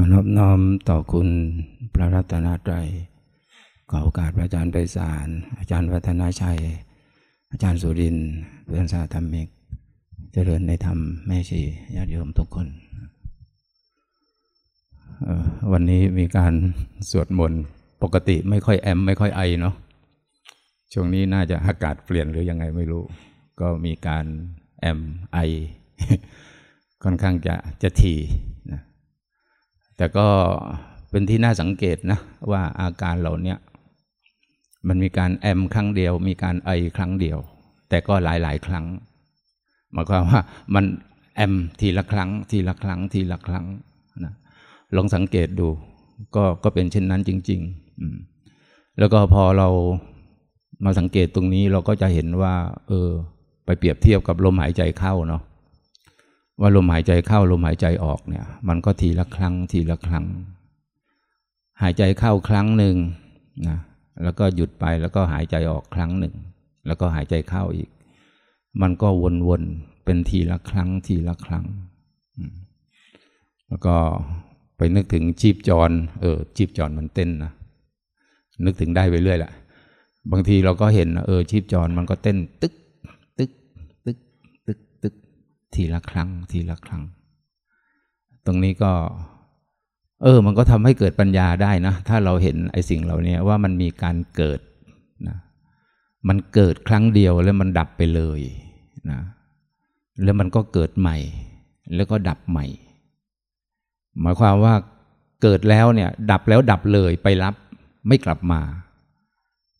อนอบน้อมต่อคุณพระรัตนตรัยขอโอกาสพระอาจารย์ไพศาล อาจารย์วัฒนาชัย อาจารย์สุรินเพื่อนสาธรรมิก เจริญในธรรมแม่ชีญาติโยมทุกคน วันนี้มีการสวดมนต์ปกติไม่ค่อยแอม ไม่ค่อยไอเนาะ ช่วงนี้น่าจะอากาศเปลี่ยนหรือยังไงไม่รู้ ก็มีการแอมไอ ค่อนข้างจะจะที แต่ก็เป็นที่น่าสังเกตนะว่าอาการเหล่านี้มันมีการแอมครั้งเดียว มีการไอครั้งเดียว แต่ก็หลายหลาย ๆ ครั้งหมายความว่ามันแอมทีละครั้ง ทีละครั้ง ทีละครั้งนะลองสังเกตดู ก็ก็เป็นเช่นนั้นจริงๆแล้วก็พอเรามาสังเกตตรงนี้เราก็จะเห็นว่า เออ ไปเปรียบเทียบกับลมหายใจเข้าเนาะ ว่าลมหายใจเข้าลมหายใจออกเนี่ย มันก็ทีละครั้งทีละครั้ง หายใจเข้าครั้งหนึ่งนะแล้วก็หยุดไปแล้วก็หายใจออกครั้งหนึ่ง แล้วก็หายใจเข้าอีก มันก็วนๆเป็นทีละครั้งทีละครั้ง แล้วก็ไปนึกถึงชีพจร เออชีพจรมันเต้นนะนึกถึงได้ไปเรื่อยแหละบางทีเราก็เห็นเออชีพจรมันก็เต้นตึกตึกตึกตึกตึก ทีละครั้ง ทีละครั้ง ตรงนี้ก็ เออ มันก็ทำให้เกิดปัญญาได้นะ ถ้าเราเห็นไอ้สิ่งเหล่านี้ว่ามันมีการเกิดนะมันเกิดครั้งเดียวแล้วมันดับไปเลยนะแล้วมันก็เกิดใหม่ แล้วก็ดับใหม่ หมายความว่าเกิดแล้วเนี่ย ดับแล้วดับเลยไปรับไม่กลับมา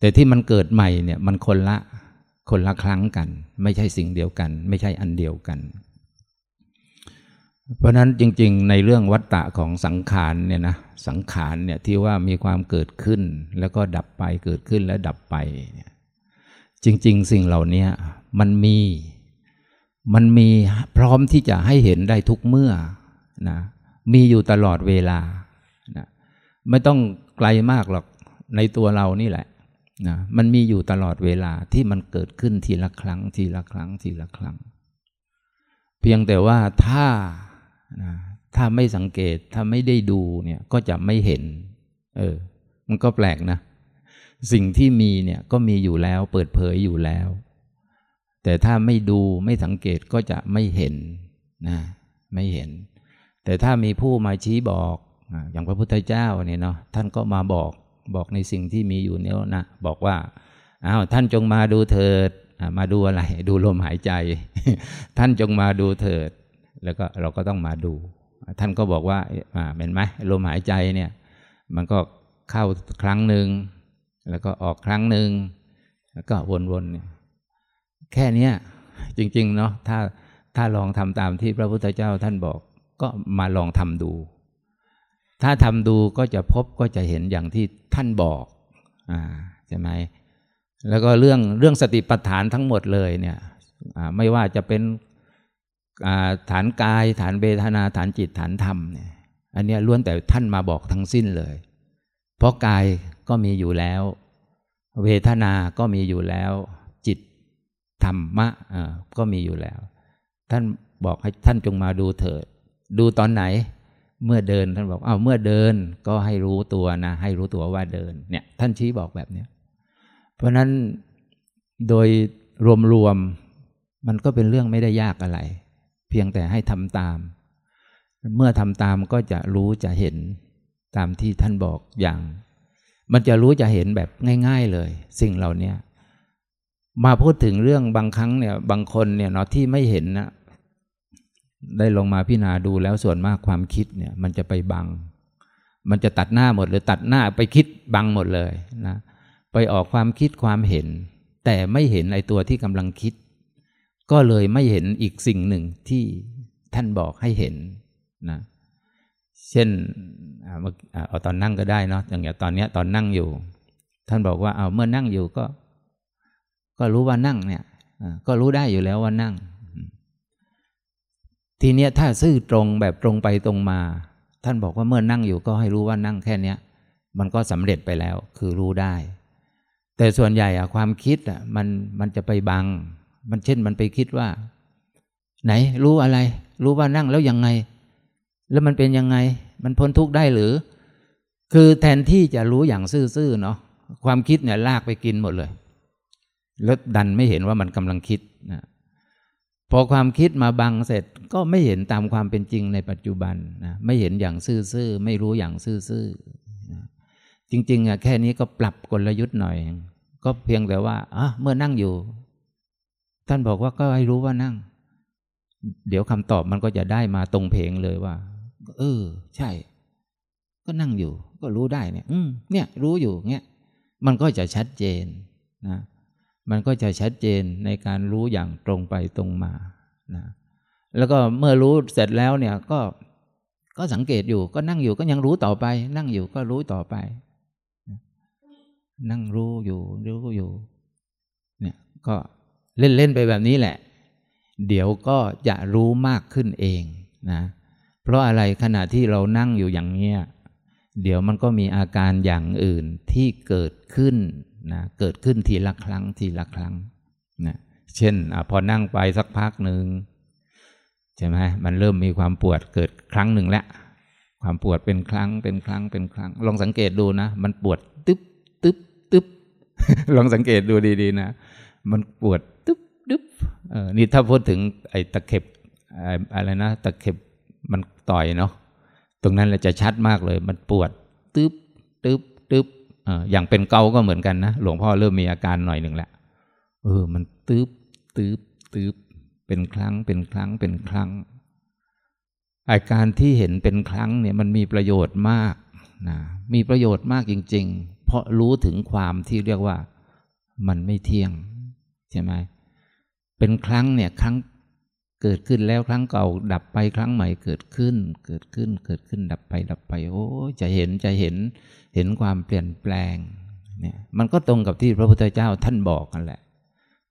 แต่ที่มันเกิดใหม่เนี่ย มันคนละ คนละครั้งกัน ไม่ใช่สิ่งเดียวกัน ไม่ใช่อันเดียวกัน เพราะนั้นจริง ๆ ในเรื่องวัฏฏะของสังขารเนี่ยนะสังขารเนี่ยที่ว่ามีความเกิดขึ้นแล้วก็ดับไปเกิดขึ้นแล้วดับไปเนี่ยจริง ๆ สิ่งเหล่านี้มันมีมันมีพร้อมที่จะให้เห็นได้ทุกเมื่อนะมีอยู่ตลอดเวลานะไม่ต้องไกลมากหรอกในตัวเรานี่แหละ นะมันมีอยู่ตลอดเวลาที่มันเกิดขึ้นทีละครั้ง ทีละครั้ง ทีละครั้ง เพียงแต่ว่าถ้านะถ้าไม่สังเกตถ้าไม่ได้ดูเนี่ยก็จะไม่เห็น เออ มันก็แปลกนะ สิ่งที่มีเนี่ยก็มีอยู่แล้ว เปิดเผยอยู่แล้ว แต่ถ้าไม่ดูไม่สังเกตก็จะไม่เห็นนะไม่เห็น แต่ถ้ามีผู้มาชี้บอกอะอย่างพระพุทธเจ้าเนี่ยเนาะท่านก็มาบอก บอกในสิ่งที่มีอยู่เนี่ยนะบอกว่าอ้าวท่านจงมาดูเถิดอะมาดูอะไร ดูลมหายใจ ท่านจงมาดูเถิด แล้วก็เราก็ต้องมาดู ท่านก็บอกว่าอ่าเห็นไหมลมหายใจเนี่ย มันก็เข้าครั้งหนึ่งแล้วก็ออกครั้งหนึ่งแล้วก็วนๆเนี่ยแค่เนี้ยจริง ๆ เนาะถ้าถ้าลองทำตามที่พระพุทธเจ้าท่านบอกก็มาลองทำดู ถ้าทำดูก็จะพบก็จะเห็นอย่างที่ท่านบอกอ่าใช่ไหมแล้วก็เรื่องเรื่องสติปัฏฐานทั้งหมดเลยเนี่ยไม่ว่าจะเป็นฐานกายฐานเบทนาฐานจิตฐานธรรมเนี่ยอันเนี้ยล้วนแต่ท่านมาบอกทั้งสิ้นเลย เพราะกายก็มีอยู่แล้ว เวทนาก็มีอยู่แล้ว จิตธรรมะก็มีอยู่แล้ว ท่านบอกให้ท่านจงมาดูเถิด ดูตอนไหน เมื่อเดินท่านบอกเอ้าเมื่อเดินก็ให้รู้ตัวนะให้รู้ตัวว่าเดินเนี่ยท่านชี้บอกแบบเนี้ยเพราะฉะนั้นโดยรวมๆมันก็เป็นเรื่องไม่ได้ยากอะไร เพียงแต่ให้ทำตาม เมื่อทำตามก็จะรู้จะเห็นตามที่ท่านบอกอย่าง มันจะรู้จะเห็นแบบง่าย ๆเลย สิ่งเหล่านี้มาพูดถึงเรื่องบางครั้งเนี่ยบางคนเนี่ยเนาะที่ไม่เห็นนะ ได้ลงมาพิจารณาดูแล้วส่วนมากความคิดเนี่ยมันจะไปบัง มันจะตัดหน้าหมดหรือตัดหน้าไปคิดบังหมดเลยนะไปออกความคิดความเห็น แต่ไม่เห็นไอตัวที่กำลังคิด ก็เลยไม่เห็นอีกสิ่งหนึ่งที่ท่านบอกให้เห็นนะเช่นเอาตอนนั่งก็ได้เนาะอย่างอย่างตอนเนี้ยตอนนั่งอยู่ ท่านบอกว่าเอาเมื่อนั่งอยู่ก็ ก็รู้ว่านั่งเนี่ยก็รู้ได้อยู่แล้วว่านั่ง ทีเนี้ยถ้าซื่อตรงแบบตรงไปตรงมา ท่านบอกว่าเมื่อนั่งอยู่ก็ให้รู้ว่านั่งแค่เนี้ยมันก็สำเร็จไปแล้วคือรู้ได้ แต่ส่วนใหญ่อะความคิดอะมันมันจะไปบัง มันเช่นมันไปคิดว่า ไหน รู้อะไร รู้ว่านั่งแล้วยังไง แล้วมันเป็นยังไง มันพ้นทุกข์ได้หรือ คือแทนที่จะรู้อย่างซื่อๆเนาะความคิดเนี่ยลากไปกินหมดเลย แล้วดันไม่เห็นว่ามันกำลังคิดนะ พอความคิดมาบังเสร็จก็ไม่เห็นตามความเป็นจริงในปัจจุบันนะไม่เห็นอย่างซื่อๆไม่รู้อย่างซื่อๆนะจริง ๆอะแค่นี้ก็ปรับกลยุทธ์หน่อย ก็เพียงแต่ว่าอะเมื่อนั่งอยู่ ท่านบอกว่าก็ให้รู้ว่านั่ง เดี๋ยวคำตอบมันก็จะได้มาตรงเพลงเลยว่า เออ ใช่ ก็นั่งอยู่ ก็รู้ได้เนี่ย อืมเนี่ย รู้อยู่เงี้ยมันก็จะชัดเจนนะ มันก็จะชัดเจนในการรู้อย่างตรงไปตรงมานะแล้วก็เมื่อรู้เสร็จแล้วเนี่ยก็ก็สังเกตอยู่ก็นั่งอยู่ก็ยังรู้ต่อไป นั่งอยู่ก็รู้ต่อไป นั่งรู้อยู่รู้อยู่เนี่ยก็เล่นเล่นไปแบบนี้แหละ เดี๋ยวก็จะรู้มากขึ้นเองนะเพราะอะไรขณะที่เรานั่งอยู่อย่างเนี้ยเดี๋ยวมันก็มีอาการอย่างอื่นที่เกิดขึ้น นะเกิดขึ้นทีละครั้งทีละครั้งนะเช่นอพอนั่งไปสักพักหนึ่งใช่ไหมมันเริ่มมีความปวดเกิดครั้งหนึ่งแล้วความปวดเป็นครั้งเป็นครั้งเป็นครั้ง ลองสังเกตดูนะ มันปวดตึ๊บตึ๊บตึ๊บลองสังเกตดูดีๆนะ มันปวดตึ๊บตึ๊บเออนี่ถ้าพูดถึงไอ้ตะเข็บอะไรนะตะเข็บมันต่อยเนาะตรงนั้นแหละจะชัดมากเลย มันปวดตึ๊บตึ๊บตึ๊บ อย่างเป็นเกาก็เหมือนกันนะหลวงพ่อเริ่มมีอาการหน่อยหนึ่งแหละเออ มันตึ๊บตึ๊บตึ๊บเป็นครั้ง เป็นครั้งเป็นครั้ง อาการที่เห็นเป็นครั้งเนี่ยมันมีประโยชน์มากนะมีประโยชน์มากจริง ๆ เพราะรู้ถึงความที่เรียกว่ามันไม่เที่ยงใช่ไหมเป็นครั้งเนี่ยครั้ง เกิดขึ้นแล้วครั้งเก่า ดับไปครั้งใหม่เกิดขึ้น เกิดขึ้นเกิดขึ้นดับไปดับไป โอ้จะเห็นจะเห็นเห็นความเปลี่ยนแปลงเนี่ยมันก็ตรงกับที่พระพุทธเจ้าท่านบอกกันแหละ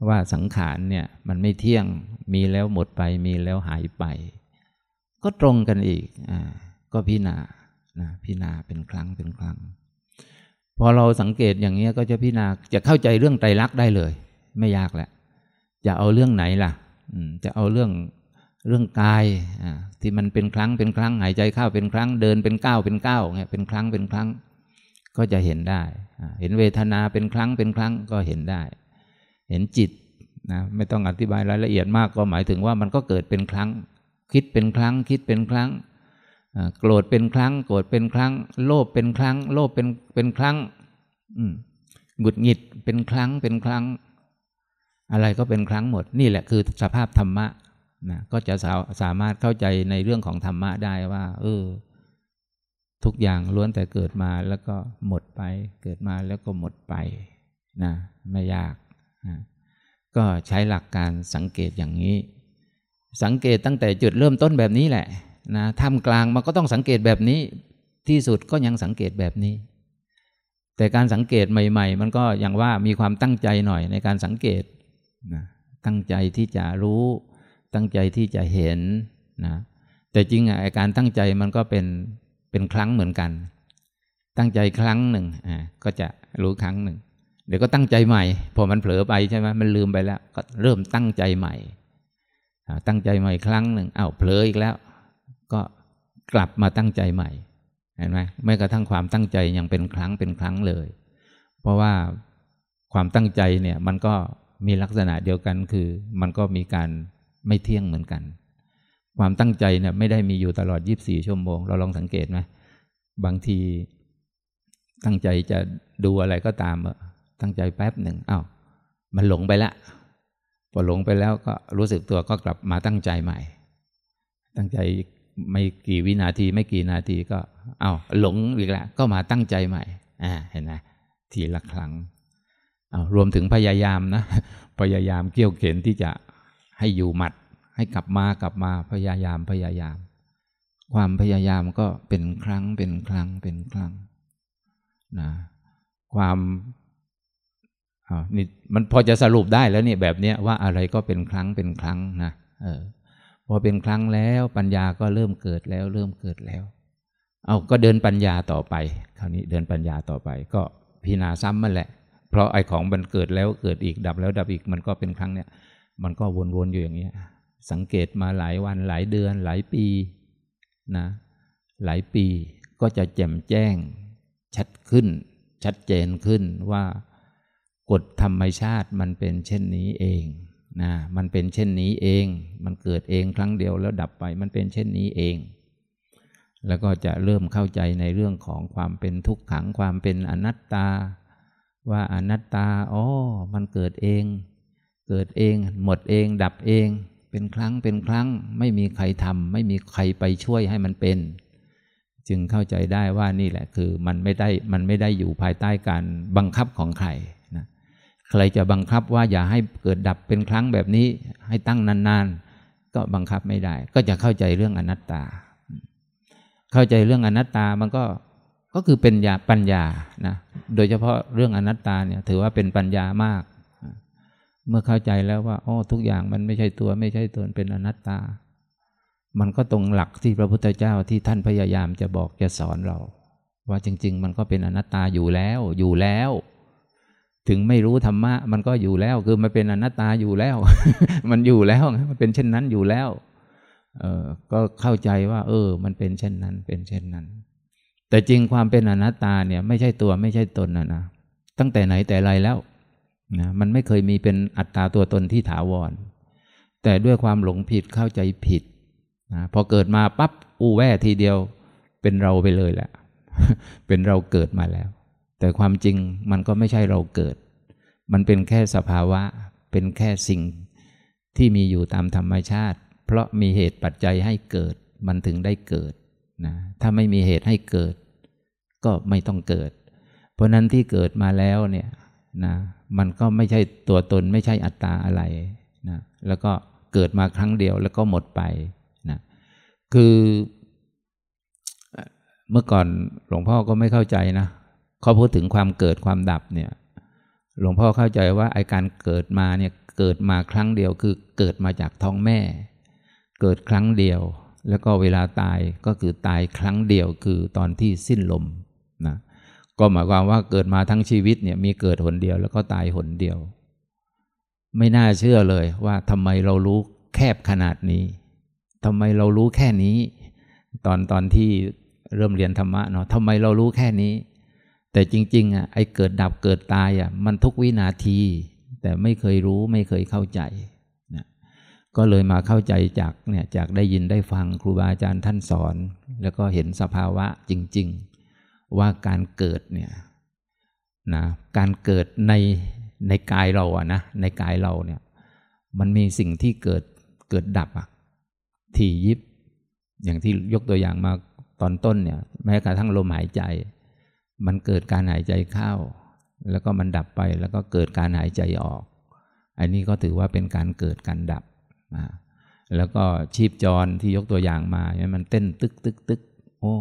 ว่าสังขารเนี่ยมันไม่เที่ยงมีแล้วหมดไปมีแล้วหายไป ก็ตรงกันอีกอ่าก็พิจารณานะพิจารณาเป็นครั้งเป็นครั้งพอเราสังเกตอย่างนี้ก็จะพิจารณาจะเข้าใจเรื่องไตรลักษณ์ได้เลย ไม่ยากแหละจะเอาเรื่องไหนล่ะ จะเอาเรื่องเรื่องกายที่มันเป็นครั้งเป็นครั้งหายใจเข้าเป็นครั้งเดินเป็นก้าวเป็นก้าวเงี้ยเป็นครั้งเป็นครั้งก็จะเห็นได้ เห็นเวทนาเป็นครั้งเป็นครั้งก็เห็นได้ เห็นจิตนะไม่ต้องอธิบายรายละเอียดมากก็หมายถึงว่ามันก็เกิดเป็นครั้ง คิดเป็นครั้ง คิดเป็นครั้งโกรธเป็นครั้ง โกรธเป็นครั้ง โลภเป็นครั้ง โลภเป็นเป็นครั้งหงุดหงิดเป็นครั้งเป็นครั้ง อะไรก็เป็นครั้งหมดนี่แหละคือสภาพธรรมะนะก็จะสาสามารถเข้าใจในเรื่องของธรรมะได้ว่า เออ ทุกอย่างล้วนแต่เกิดมาแล้วก็หมดไป เกิดมาแล้วก็หมดไปนะไม่ยากนะก็ใช้หลักการสังเกตอย่างนี้ สังเกตตั้งแต่จุดเริ่มต้นแบบนี้แหละนะท่ามกลางมันก็ต้องสังเกตแบบนี้ ที่สุดก็ยังสังเกตแบบนี้ แต่การสังเกตใหม่ ๆ มันก็อย่างว่ามีความตั้งใจหน่อยในการสังเกต นะตั้งใจที่จะรู้ ตั้งใจที่จะเห็นนะแต่จริงอะการตั้งใจมันก็เป็นเป็นครั้งเหมือนกัน ตั้งใจครั้งหนึ่งอ่าก็จะรู้ครั้งหนึ่ง เดี๋ยวก็ตั้งใจใหม่พอมันเผลอไปใช่ไหมมันลืมไปแล้ว ก็เริ่มตั้งใจใหม่ตั้งใจใหม่ครั้งหนึ่งอ้าวเผลออีกแล้ว ก็กลับมาตั้งใจใหม่เห็นไหมไม่กระทั่งความตั้งใจยังเป็นครั้งเป็นครั้งเลย เพราะว่าความตั้งใจเนี่ยมันก็ มีลักษณะเดียวกันคือ มันก็มีการไม่เที่ยงเหมือนกัน ความตั้งใจเนี่ยไม่ได้มีอยู่ตลอด 24 ชั่วโมง เราลองสังเกตไหมบางทีตั้งใจจะดูอะไรก็ตามตั้งใจแป๊บหนึ่งอา้าวมันหลงไปละพอหลงไปแล้วก็รู้สึกตัวก็กลับมาตั้งใจใหม่ ตั้งใจไม่กี่วินาทีไม่กี่นาทีก็อา้าวหลงอีกแล้วก็มาตั้งใจใหม่อ่าเห็นไหมทีละครั้ง รวมถึงพยายามนะ พยายามเกี่ยวเข็นที่จะให้อยู่หมัด ให้กลับมากลับมาพยายามพยายาม ความพยายามก็เป็นครั้งเป็นครั้งเป็นครั้งนะความนี่มันพอจะสรุปได้แล้วเนี่ยแบบเนี้ยว่าอะไรก็เป็นครั้งเป็นครั้งนะเออพอเป็นครั้งแล้วปัญญาก็เริ่มเกิดแล้ว เริ่มเกิดแล้ว เอาก็เดินปัญญาต่อไป คราวนี้เดินปัญญาต่อไป ก็พิจารณาซ้ำมันแหละ เพราะไอ้ของมันเกิดแล้วเกิดอีกดับแล้วดับอีกมันก็เป็นครั้งเนี้ยมันก็วนๆอยู่อย่างเงี้ย สังเกตมาหลายวันหลายเดือนหลายปีนะ หลายปีก็จะแจ่มแจ้ง ชัดขึ้น ชัดเจนขึ้นว่ากฎธรรมชาติมันเป็นเช่นนี้เองนะมันเป็นเช่นนี้เอง มันเกิดเองครั้งเดียวแล้วดับไป มันเป็นเช่นนี้เอง แล้วก็จะเริ่มเข้าใจในเรื่องของความเป็นทุกขังความเป็นอนัตตา ว่าอนัตตาอ๋อมันเกิดเอง เกิดเอง หมดเอง ดับเอง เป็นครั้งเป็นครั้ง ไม่มีใครทำไม่มีใครไปช่วยให้มันเป็น จึงเข้าใจได้ว่านี่แหละคือมันไม่ได้มันไม่ได้อยู่ภายใต้การบังคับของใครใครจะบังคับว่าอย่าให้เกิดดับเป็นครั้งแบบนี้ ให้ตั้งนานๆ ก็บังคับไม่ได้ ก็จะเข้าใจเรื่องอนัตตา เข้าใจเรื่องอนัตตามันก็ ก็คือเป็นญาปัญญานะโดยเฉพาะเรื่องอนัตตาเนี่ยถือว่าเป็นปัญญามาก เมื่อเข้าใจแล้วว่าอ๋อทุกอย่างมันไม่ใช่ตัวไม่ใช่ตนเป็นอนัตตา มันก็ตรงหลักที่พระพุทธเจ้าที่ท่านพยายามจะบอกจะสอนเรา ว่าจริง ๆ มันก็เป็นอนัตตาอยู่แล้ว อยู่แล้ว ถึงไม่รู้ธรรมะ มันก็อยู่แล้วคือมันเป็นอนัตตาอยู่แล้ว มันอยู่แล้วมันเป็นเช่นนั้นอยู่แล้วเออก็เข้าใจว่า เออ มันเป็นเช่นนั้นเป็นเช่นนั้น แต่จริงความเป็นอนัตตาเนี่ยไม่ใช่ตัวไม่ใช่ตนนะนะตั้งแต่ไหนแต่ไรแล้วนะมันไม่เคยมีเป็นอัตตาตัวตนที่ถาวร แต่ด้วยความหลงผิดเข้าใจผิดนะพอเกิดมาปั๊บอู้แว่ทีเดียวเป็นเราไปเลยแหละ เป็นเราเกิดมาแล้ว แต่ความจริงมันก็ไม่ใช่เราเกิด มันเป็นแค่สภาวะ เป็นแค่สิ่งที่มีอยู่ตามธรรมชาติ เพราะมีเหตุปัจจัยให้เกิด มันถึงได้เกิด นะถ้าไม่มีเหตุให้เกิด ก็ไม่ต้องเกิด เพราะนั้นที่เกิดมาแล้วเนี่ยนะมันก็ไม่ใช่ตัวตนไม่ใช่อัตตาอะไรนะแล้วก็เกิดมาครั้งเดียวแล้วก็หมดไปนะคือเมื่อก่อนหลวงพ่อก็ไม่เข้าใจนะเขาพูดถึงความเกิดความดับเนี่ยหลวงพ่อเข้าใจว่าไอการเกิดมาเนี่ยเกิดมาครั้งเดียวคือเกิดมาจากท้องแม่ เกิดครั้งเดียว แล้วก็เวลาตายก็คือตายครั้งเดียวคือตอนที่สิ้นลมนะก็หมายความว่าเกิดมาทั้งชีวิตเนี่ยมีเกิดหนเดียวแล้วก็ตายหนเดียว ไม่น่าเชื่อเลยว่าทำไมเรารู้แคบขนาดนี้ทำไมเรารู้แค่นี้ ตอนตอนที่เริ่มเรียนธรรมะเนาะทำไมเรารู้แค่นี้ แต่จริงๆอะไอ้เกิดดับเกิดตายอะมันทุกวินาที แต่ไม่เคยรู้ไม่เคยเข้าใจ ก็เลยมาเข้าใจจากเนี่ยจากได้ยินได้ฟังครูบาอาจารย์ท่านสอน แล้วก็เห็นสภาวะจริง ๆ ว่าการเกิดเนี่ยนะการเกิดในในกายเราอะนะในกายเราเนี่ยมันมีสิ่งที่เกิดเกิดดับอะถี่ยิบ อย่างที่ยกตัวอย่างมาตอนต้นเนี่ยแม้กระทั่งลมหายใจ มันเกิดการหายใจเข้า แล้วก็มันดับไปแล้วก็เกิดการหายใจออก อันนี้ก็ถือว่าเป็นการเกิดการดับ นะแล้วก็ชีพจรที่ยกตัวอย่างมาเนี่ยมันเต้นตึกตึกตึกโอ้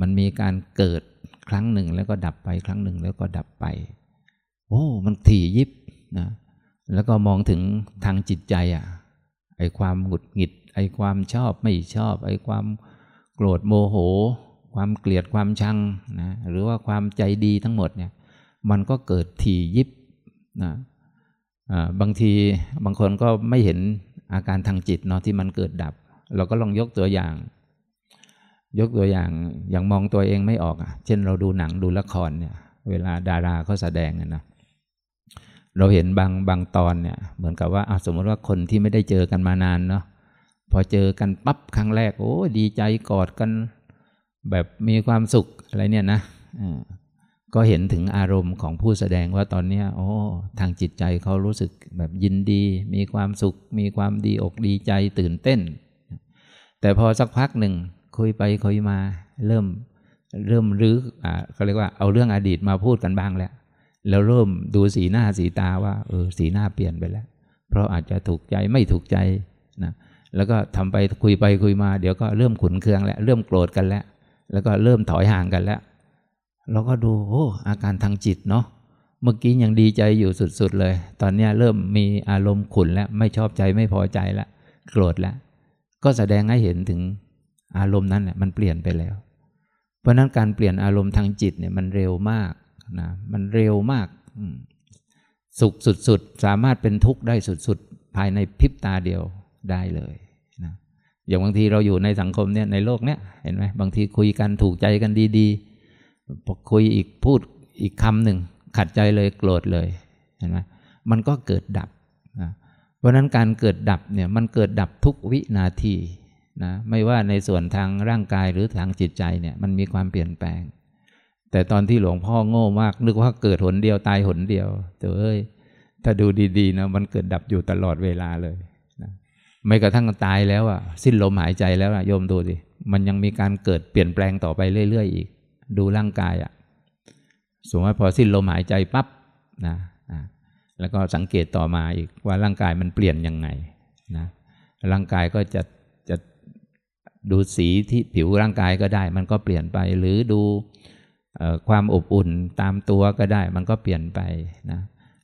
มันมีการเกิดครั้งหนึ่งแล้วก็ดับไปครั้งหนึ่งแล้วก็ดับไป โอ้มันถี่ยิบนะแล้วก็มองถึงทางจิตใจอะไอความหงุดหงิด ไอความชอบไม่ชอบ ไอความโกรธโมโห ความเกลียดความชังนะหรือว่าความใจดีทั้งหมดเนี่ยมันก็เกิดถี่ยิบนะบางทีบางคนก็ไม่เห็น อาการทางจิตเนาะที่มันเกิดดับ เราก็ลองยกตัวอย่าง ยกตัวอย่างอย่างมองตัวเองไม่ออกอะ เช่นเราดูหนังดูละครเนี่ย เวลาดาราเขาแสดงนะเราเห็นบางบางตอนเนี่ย เหมือนกับว่าสมมติว่าคนที่ไม่ได้เจอกันมานานเนาะพอเจอกันปั๊บครั้งแรก โอ้ดีใจกอดกัน แบบมีความสุขอะไรเนี่ยนะ ก็เห็นถึงอารมณ์ของผู้แสดงว่าตอนนี้โอ้ทางจิตใจเขารู้สึกแบบยินดี มีความสุข มีความดีอกดีใจตื่นเต้น แต่พอสักพักหนึ่งคุยไปคุยมาเริ่มเริ่มรื้ออ่าเขาเรียกว่าเอาเรื่องอดีตมาพูดกันบ้างแล้ว แล้วเริ่มดูสีหน้าสีตาว่าเออสีหน้าเปลี่ยนไปแล้ว เพราะอาจจะถูกใจไม่ถูกใจนะแล้วก็ทำไปคุยไปคุยมา เดี๋ยวก็เริ่มขุนเคืองแล้วเริ่มโกรธกันแล้ว แล้วก็เริ่มถอยห่างกันแล้ว เราก็ดูโอ้อาการทางจิตเนาะเมื่อกี้ยังดีใจอยู่สุดๆเลย ตอนนี้เริ่มมีอารมณ์ขุนแล้วไม่ชอบใจไม่พอใจแล้วโกรธแล้วก็แสดงให้เห็นถึงอารมณ์นั้นแหละมันเปลี่ยนไปแล้ว เพราะนั้นการเปลี่ยนอารมณ์ทางจิตเนี่ยมันเร็วมากนะมันเร็วมากสุขสุดๆ สามารถเป็นทุกข์ได้สุดๆ ภายในพริบตาเดียวได้เลยนะอย่างบางทีเราอยู่ในสังคมเนี่ยในโลกเนี้ยเห็นไหมบางทีคุยกันถูกใจกันดี ๆ พอคุยอีกพูดอีกคำหนึ่งขัดใจเลยโกรธเลยเห็นไหมมันก็เกิดดับนะเพราะนั้นการเกิดดับเนี่ยมันเกิดดับทุกวินาทีนะไม่ว่าในส่วนทางร่างกายหรือทางจิตใจเนี่ยมันมีความเปลี่ยนแปลง แต่ตอนที่หลวงพ่อโง่มาก นึกว่าเกิดหนเดียวตายหนเดียวแต่เอ้ยถ้าดูดีๆนะมันเกิดดับอยู่ตลอดเวลาเลยนะไม่กระทั่งตายแล้วอะสิ้นลมหายใจแล้วอะโยมดูสิมันยังมีการเกิดเปลี่ยนแปลงต่อไปเรื่อย ๆ อีก ดูร่างกายอะสมมติว่าพอสิ้นลมหายใจปั๊บนะแล้วก็สังเกตต่อมาอีกว่าร่างกายมันเปลี่ยนยังไงนะร่างกายก็จะจะดูสีที่ผิวร่างกายก็ได้ มันก็เปลี่ยนไปหรือดูความอบอุ่นตามตัวก็ได้ มันก็เปลี่ยนไปนะ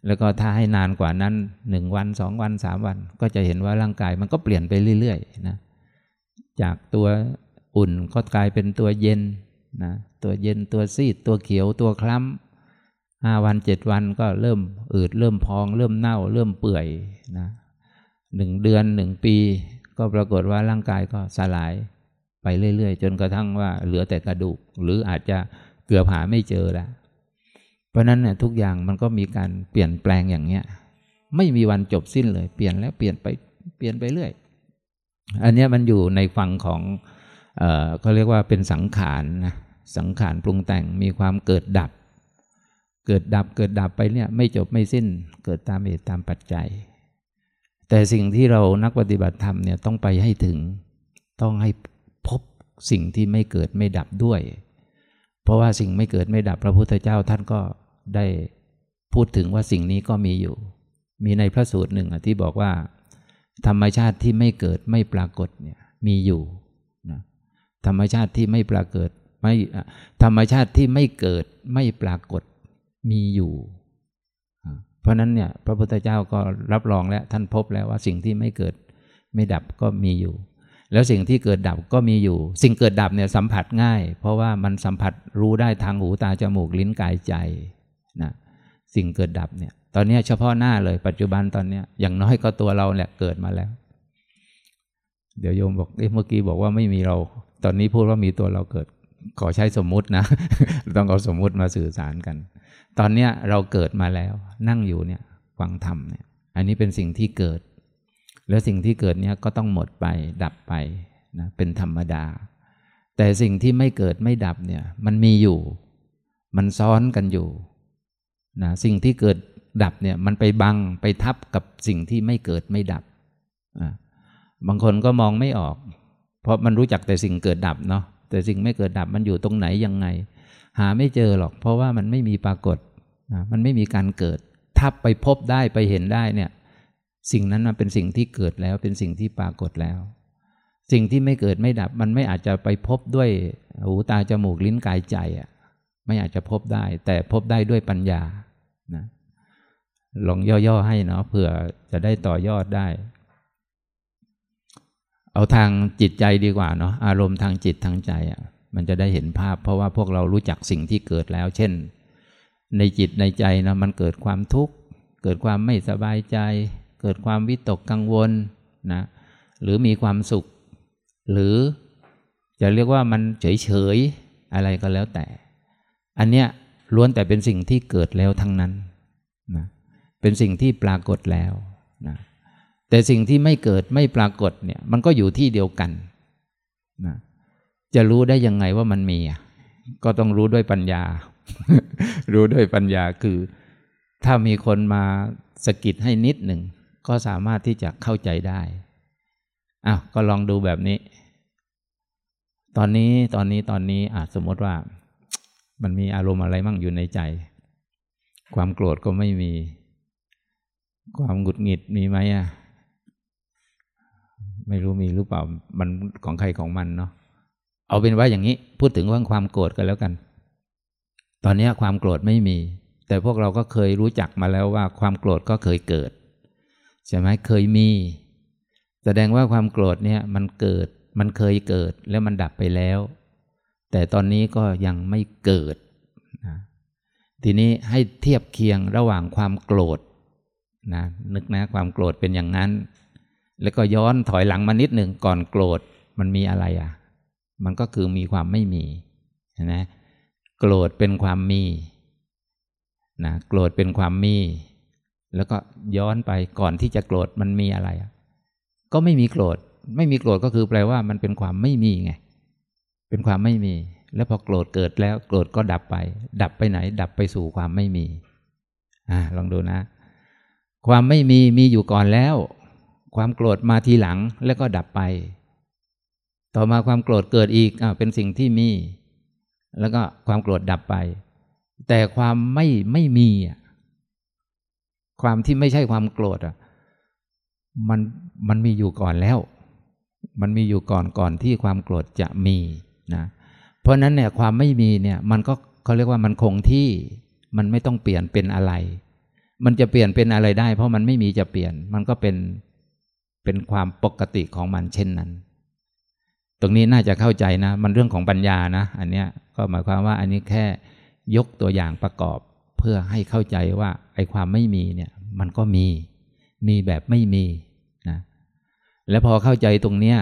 แล้วก็ถ้าให้นานกว่านั้นหนึ่งวันสองวันสามวัน ก็จะเห็นว่าร่างกายมันก็เปลี่ยนไปเรื่อยๆนะจากตัวอุ่นก็กลายเป็นตัวเย็น นะตัวเย็นตัวซีดตัวเขียวตัวคล้ำห้าวันเจ็ดวันก็เริ่มอืดเริ่มพอง เริ่มเน่า เริ่มเปื่อยนะหนึ่งเดือนหนึ่งปี ก็ปรากฏว่าร่างกายก็สลายไปเรื่อยๆ จนกระทั่งว่าเหลือแต่กระดูก หรืออาจจะเกือบหาไม่เจอแล้วเพราะนั้นเนี่ยทุกอย่างมันก็มีการเปลี่ยนแปลงอย่างเนี้ย ไม่มีวันจบสิ้นเลย เปลี่ยนแล้วเปลี่ยนไปเปลี่ยนไปเรื่อย อันนี้มันอยู่ในฝั่งของ เขาเรียกว่าเป็นสังขารนะสังขารปรุงแต่งมีความเกิดดับ เกิดดับเกิดดับไปเนี่ยไม่จบไม่สิ้นเกิดตามเหตุตามปัจจัย แต่สิ่งที่เรานักปฏิบัติธรรมเนี่ยต้องไปให้ถึง ต้องให้พบสิ่งที่ไม่เกิดไม่ดับด้วย เพราะว่าสิ่งไม่เกิดไม่ดับพระพุทธเจ้าท่านก็ได้พูดถึงว่าสิ่งนี้ก็มีอยู่ มีในพระสูตรหนึ่งที่บอกว่า ธรรมชาติที่ไม่เกิดไม่ปรากฏเนี่ยมีอยู่ ธรรมชาติที่ไม่ปรากฏไม่ธรรมชาติที่ไม่เกิดไม่ปรากฏมีอยู่ เพราะนั้นเนี่ยพระพุทธเจ้าก็รับรองแล้วท่านพบแล้วว่าสิ่งที่ไม่เกิดไม่ดับก็มีอยู่ แล้วสิ่งที่เกิดดับก็มีอยู่ สิ่งเกิดดับเนี่ยสัมผัสง่าย เพราะว่ามันสัมผัสรู้ได้ทางหูตาจมูกลิ้นกายใจนะสิ่งเกิดดับเนี่ยตอนนี้เฉพาะหน้าเลยปัจจุบันตอนนี้อย่างน้อยก็ตัวเราแหละเกิดมาแล้ว เดี๋ยวโยมบอกเอ๊ะเมื่อกี้บอกว่าไม่มีเรา ตอนนี้พูดว่ามีตัวเราเกิด ขอใช้สมมุตินะ ต้องเอาสมมุติมาสื่อสารกัน ตอนเนี้ยเราเกิดมาแล้ว นั่งอยู่เนี่ยฟังธรรมเนี่ย อันนี้เป็นสิ่งที่เกิด แล้วสิ่งที่เกิดเนี่ยก็ต้องหมดไปดับไปนะเป็นธรรมดา แต่สิ่งที่ไม่เกิดไม่ดับเนี่ย มันมีอยู่ มันซ้อนกันอยู่นะสิ่งที่เกิดดับเนี่ยมันไปบังไปทับกับสิ่งที่ไม่เกิดไม่ดับอะ บางคนก็มองไม่ออก เพราะมันรู้จักแต่สิ่งเกิดดับเนาะแต่สิ่งไม่เกิดดับมันอยู่ตรงไหนยังไง หาไม่เจอหรอก เพราะว่ามันไม่มีปรากฏนะมันไม่มีการเกิด ถ้าไปพบได้ไปเห็นได้เนี่ยสิ่งนั้นมันเป็นสิ่งที่เกิดแล้วเป็นสิ่งที่ปรากฏแล้ว สิ่งที่ไม่เกิดไม่ดับ มันไม่อาจจะไปพบด้วยหูตาจมูกลิ้นกายใจอะไม่อาจจะพบได้ แต่พบได้ด้วยปัญญานะลองย่อๆให้เนาะเผื่อจะได้ต่อยอดได้ เอาทางจิตใจดีกว่าเนาะอารมณ์ทางจิตทางใจอะมันจะได้เห็นภาพ เพราะว่าพวกเรารู้จักสิ่งที่เกิดแล้ว เช่น ในจิตในใจนะมันเกิดความทุกข์ เกิดความไม่สบายใจ เกิดความวิตกกังวลนะหรือมีความสุข หรือจะเรียกว่ามันเฉยเฉยอะไรก็แล้วแต่ อันเนี้ยล้วนแต่เป็นสิ่งที่เกิดแล้วทั้งนั้นนะเป็นสิ่งที่ปรากฏแล้วนะ แต่สิ่งที่ไม่เกิดไม่ปรากฏเนี่ย มันก็อยู่ที่เดียวกันนะจะรู้ได้ยังไงว่ามันมีก็ต้องรู้ด้วยปัญญา รู้ด้วยปัญญาคือ ถ้ามีคนมาสกิดให้นิดหนึ่ง ก็สามารถที่จะเข้าใจได้อ้าวก็ลองดูแบบนี้ ตอนนี้ตอนนี้ตอนนี้อาจสมมติว่า มันมีอารมณ์อะไรมั่งอยู่ในใจ ความโกรธก็ไม่มี ความหงุดหงิดมีไหมอะ ไม่รู้มีหรือเปล่ามันของใครของมันเนาะเอาเป็นว่าอย่างนี้พูดถึงเรื่องความโกรธกันแล้วกัน ตอนนี้ความโกรธไม่มี แต่พวกเราก็เคยรู้จักมาแล้วว่าความโกรธก็เคยเกิดใช่ไหมเคยมี แสดงว่าความโกรธเนี่ยมันเกิดมันเคยเกิดแล้วมันดับไปแล้ว แต่ตอนนี้ก็ยังไม่เกิดนะทีนี้ให้เทียบเคียงระหว่างความโกรธนะนึกนะความโกรธเป็นอย่างนั้น แล้วก็ย้อนถอยหลังมานิดหนึ่งก่อนโกรธมันมีอะไรอะ มันก็คือมีความไม่มีนะโกรธเป็นความมีนะโกรธเป็นความมี แล้วก็ย้อนไปก่อนที่จะโกรธมันมีอะไรอะ ก็ไม่มีโกรธ ไม่มีโกรธก็คือแปลว่ามันเป็นความไม่มีไงเป็นความไม่มี แล้วพอโกรธเกิดแล้ว โกรธก็ดับไป ดับไปไหน ดับไปสู่ความไม่มีอ่าลองดูนะ ความไม่มีมีอยู่ก่อนแล้ว ความโกรธมาทีหลังแล้วก็ดับไป ต่อมาความโกรธเกิดอีกอ่าเป็นสิ่งที่มี แล้วก็ความโกรธดับไป แต่ความไม่ไม่มีอะความที่ไม่ใช่ความโกรธอะมันมันมีอยู่ก่อนแล้ว มันมีอยู่ก่อนก่อนที่ความโกรธจะมีนะเพราะนั้นเนี่ยความไม่มีเนี่ยมันก็เขาเรียกว่ามันคงที่มันไม่ต้องเปลี่ยนเป็นอะไร มันจะเปลี่ยนเป็นอะไรได้ เพราะมันไม่มีจะเปลี่ยนมันก็เป็น เป็นความปกติของมันเช่นนั้น ตรงนี้น่าจะเข้าใจนะ มันเรื่องของปัญญานะ อันเนี้ยก็หมายความว่าอันนี้แค่ยกตัวอย่างประกอบเพื่อให้เข้าใจว่าไอ้ความไม่มีเนี่ยมันก็มี มีแบบไม่มีนะแล้วพอเข้าใจตรงเนี้ย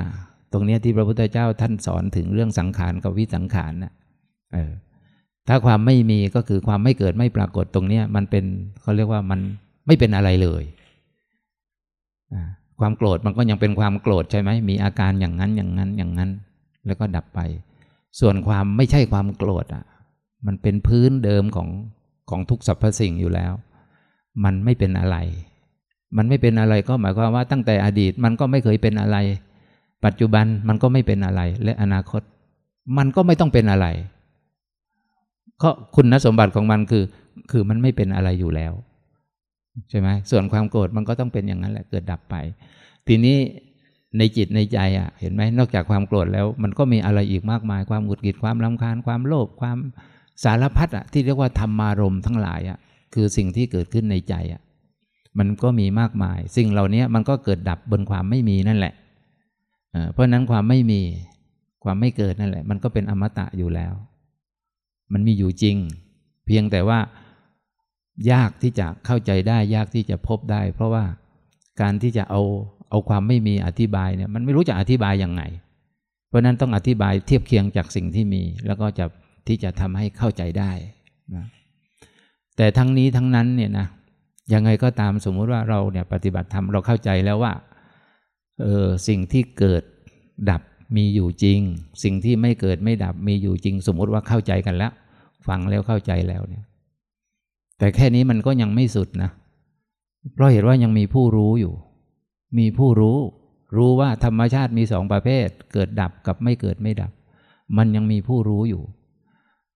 ตรงเนี้ยที่พระพุทธเจ้าท่านสอนถึงเรื่องสังขารกับวิสังขารนะเออถ้าความไม่มีก็คือความไม่เกิดไม่ปรากฏตรงเนี้ยมันเป็นเขาเรียกว่ามันไม่เป็นอะไรเลย ความโกรธมันก็ยังเป็นความโกรธใช่ไหมมีอาการอย่างนั้นอย่างนั้นอย่างนั้น แล้วก็ดับไป ส่วนความไม่ใช่ความโกรธอะ มันเป็นพื้นเดิมของของทุกสรรพสิ่งอยู่แล้ว มันไม่เป็นอะไร มันไม่เป็นอะไรก็หมายความว่าตั้งแต่อดีตมันก็ไม่เคยเป็นอะไร ปัจจุบันมันก็ไม่เป็นอะไร และอนาคต มันก็ไม่ต้องเป็นอะไรก็คุณสมบัติของมันคือ คือมันไม่เป็นอะไรอยู่แล้ว ใช่ไหมส่วนความโกรธมันก็ต้องเป็นอย่างนั้นแหละเกิดดับไป ทีนี้ในจิตในใจอะ เห็นไหมนอกจากความโกรธแล้ว มันก็มีอะไรอีกมากมายความหงุดหงิดความลำคาญความโลภความสารพัดอะที่เรียกว่าธรรมารมทั้งหลายอะคือสิ่งที่เกิดขึ้นในใจอะมันก็มีมากมาย สิ่งเหล่านี้มันก็เกิดดับบนความไม่มีนั่นแหละเพราะนั้นความไม่มีความไม่เกิดนั่นแหละ มันก็เป็นอมตะอยู่แล้ว มันมีอยู่จริง เพียงแต่ว่า ยากที่จะเข้าใจได้ยากที่จะพบได้ เพราะว่าการที่จะเอาเอาความไม่มีอธิบายเนี่ยมันไม่รู้จะอธิบายยังไง เพราะนั้นต้องอธิบายเทียบเคียงจากสิ่งที่มี แล้วก็จะที่จะทำให้เข้าใจได้นะแต่ทั้งนี้ทั้งนั้นเนี่ยนะยังไงก็ตามสมมุติว่าเราเนี่ยปฏิบัติธรรมเราเข้าใจแล้วว่าเออสิ่งที่เกิดดับมีอยู่จริง สิ่งที่ไม่เกิดไม่ดับมีอยู่จริง สมมุติว่าเข้าใจกันแล้ว ฟังแล้วเข้าใจแล้วเนี่ย แต่แค่นี้มันก็ยังไม่สุดนะ เพราะเห็นว่ายังมีผู้รู้อยู่ มีผู้รู้ รู้ว่าธรรมชาติมีสองประเภท เกิดดับกับไม่เกิดไม่ดับ มันยังมีผู้รู้อยู่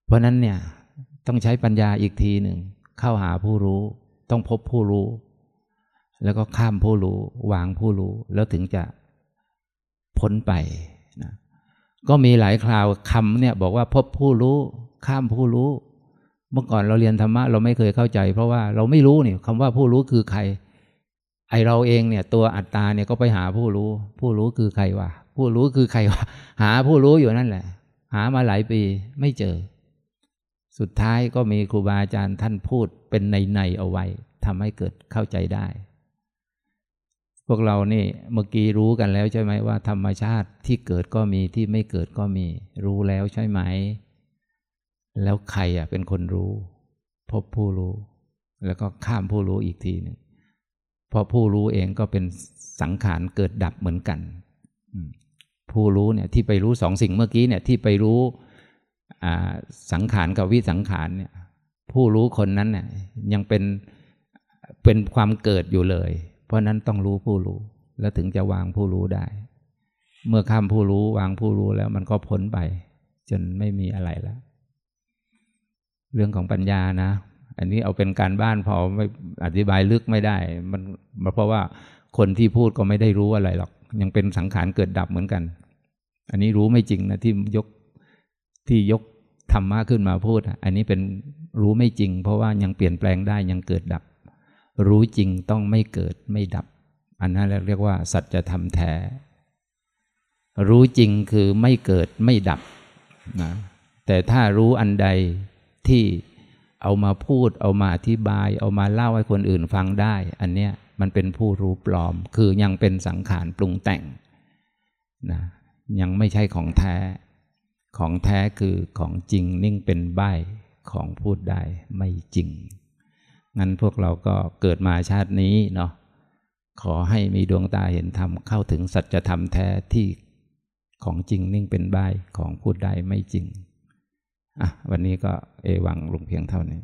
เพราะนั้นเนี่ยต้องใช้ปัญญาอีกทีหนึ่ง เข้าหาผู้รู้ ต้องพบผู้รู้ แล้วก็ข้ามผู้รู้ วางผู้รู้ แล้วถึงจะพ้นไปนะก็มีหลายคราวคำเนี่ยบอกว่าพบผู้รู้ ข้ามผู้รู้ เมื่อก่อนเราเรียนธรรมะเราไม่เคยเข้าใจ เพราะว่าเราไม่รู้เนี่ยคำว่าผู้รู้คือใคร ไอเราเองเนี่ยตัวอัตตาเนี่ยก็ไปหาผู้รู้ ผู้รู้คือใครวะผู้รู้คือใครวะหาผู้รู้อยู่นั่นแหละ หามาหลายปีไม่เจอ สุดท้ายก็มีครูบาอาจารย์ท่านพูดเป็นในในเอาไว้ทำให้เกิดเข้าใจได้ พวกเรานี่เมื่อกี้รู้กันแล้วใช่ไหมว่า ธรรมชาติที่เกิดก็มีที่ไม่เกิดก็มี รู้แล้วใช่ไหม แล้วใครอะเป็นคนรู้ พบผู้รู้ แล้วก็ข้ามผู้รู้อีกทีหนึ่งเพราะผู้รู้เองก็เป็นสังขารเกิดดับเหมือนกันผู้รู้เนี่ยที่ไปรู้สองสิ่งเมื่อกี้เนี่ยที่ไปรู้สังขารกับวิสังขารเนี่ย ผู้รู้คนนั้นเนี่ยยังเป็นเป็นความเกิดอยู่เลย เพราะนั้นต้องรู้ผู้รู้ แล้วถึงจะวางผู้รู้ได้ เมื่อข้ามผู้รู้วางผู้รู้แล้วมันก็พ้นไป จนไม่มีอะไรแล้ว เรื่องของปัญญานะ อันนี้เอาเป็นการบ้านพอไม่อธิบายลึกไม่ได้ มันเพราะว่าคนที่พูดก็ไม่ได้รู้อะไรหรอก ยังเป็นสังขารเกิดดับเหมือนกัน อันนี้รู้ไม่จริงนะที่ยกที่ยกธรรมะขึ้นมาพูด อันนี้เป็นรู้ไม่จริง เพราะว่ายังเปลี่ยนแปลงได้ยังเกิดดับ รู้จริงต้องไม่เกิดไม่ดับ อันนั้นเรียกว่า สัจธรรมแท้ รู้จริงคือไม่เกิดไม่ดับนะแต่ถ้ารู้อันใด ที่เอามาพูด เอามาอธิบาย เอามาเล่าให้คนอื่นฟังได้ อันเนี้ยมันเป็นผู้รู้ปลอม คือยังเป็นสังขารปรุงแต่งนะยังไม่ใช่ของแท้ ของแท้คือของจริงนิ่งเป็นใบของพูดได้ไม่จริง งั้นพวกเราก็เกิดมาชาตินี้เนาะขอให้มีดวงตาเห็นธรรมเข้าถึงสัจธรรมแท้ที่ของจริงนิ่งเป็นใบของพูดได้ไม่จริง อะวันนี้ก็เอวังลงเพียงเท่านี้